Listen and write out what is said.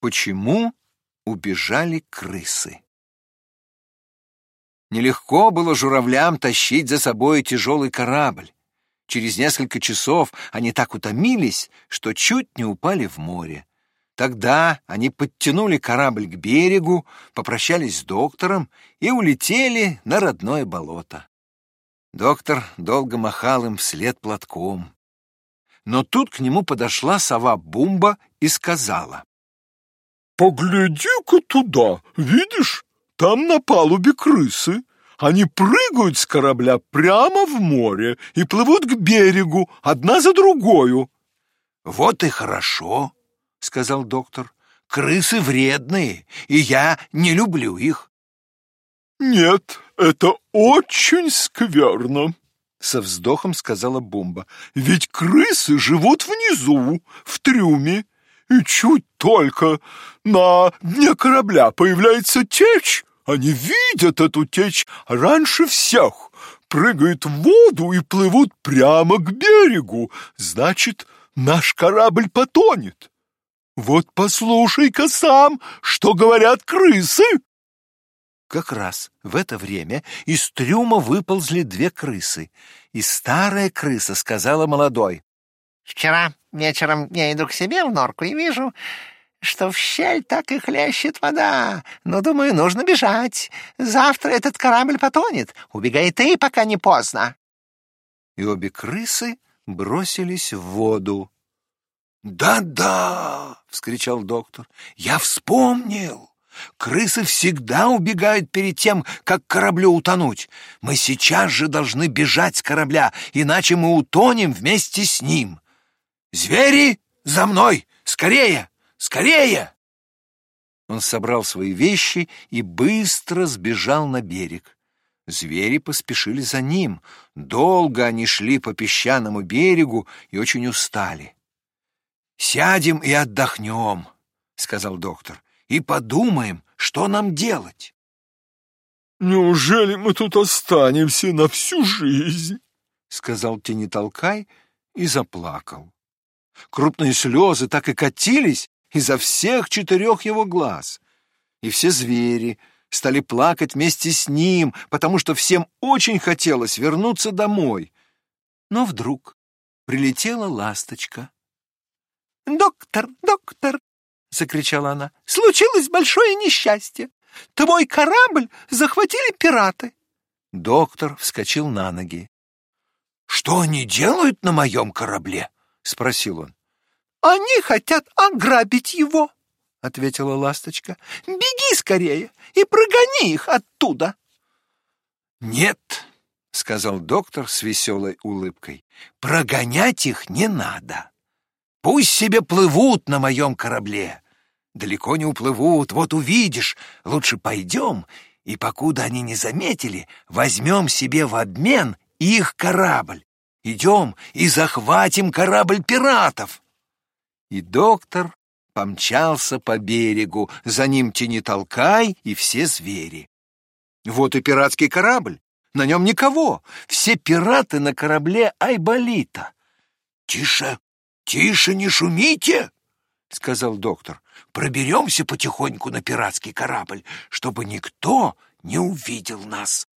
Почему убежали крысы? Нелегко было журавлям тащить за собой тяжелый корабль. Через несколько часов они так утомились, что чуть не упали в море. Тогда они подтянули корабль к берегу, попрощались с доктором и улетели на родное болото. Доктор долго махал им вслед платком. Но тут к нему подошла сова Бумба и сказала. «Погляди-ка туда, видишь, там на палубе крысы. Они прыгают с корабля прямо в море и плывут к берегу, одна за другою». «Вот и хорошо», — сказал доктор. «Крысы вредные, и я не люблю их». «Нет, это очень скверно», — со вздохом сказала Бумба. «Ведь крысы живут внизу, в трюме, и чуть только на дне корабля появляется течь, они видят эту течь раньше всех, прыгают в воду и плывут прямо к берегу. Значит, наш корабль потонет. Вот послушай-ка сам, что говорят крысы. Как раз в это время из трюма выползли две крысы, и старая крыса сказала молодой. Вчера вечером я иду к себе в норку и вижу, что в щель так и хлещет вода. Но, думаю, нужно бежать. Завтра этот корабль потонет. Убегай ты, пока не поздно. И обе крысы бросились в воду. «Да-да!» — вскричал доктор. «Я вспомнил! Крысы всегда убегают перед тем, как кораблю утонуть. Мы сейчас же должны бежать с корабля, иначе мы утонем вместе с ним. «Звери, за мной! Скорее! Скорее!» Он собрал свои вещи и быстро сбежал на берег. Звери поспешили за ним. Долго они шли по песчаному берегу и очень устали. «Сядем и отдохнем», — сказал доктор, — «и подумаем, что нам делать». «Неужели мы тут останемся на всю жизнь?» — сказал Тенитолкай и заплакал. Крупные слезы так и катились изо всех четырех его глаз. И все звери стали плакать вместе с ним, потому что всем очень хотелось вернуться домой. Но вдруг прилетела ласточка. «Доктор, доктор!» — закричала она. «Случилось большое несчастье! Твой корабль захватили пираты!» Доктор вскочил на ноги. «Что они делают на моем корабле?» — спросил он. «Они хотят ограбить его», — ответила ласточка. «Беги скорее и прогони их оттуда». «Нет», — сказал доктор с веселой улыбкой, — «прогонять их не надо. Пусть себе плывут на моем корабле. Далеко не уплывут, вот увидишь. Лучше пойдем, и покуда они не заметили, возьмем себе в обмен их корабль. Идем и захватим корабль пиратов. И доктор помчался по берегу, за ним тени толкай и все звери. Вот и пиратский корабль, на нем никого, все пираты на корабле Айболита. «Тише, тише, не шумите!» — сказал доктор. «Проберемся потихоньку на пиратский корабль, чтобы никто не увидел нас».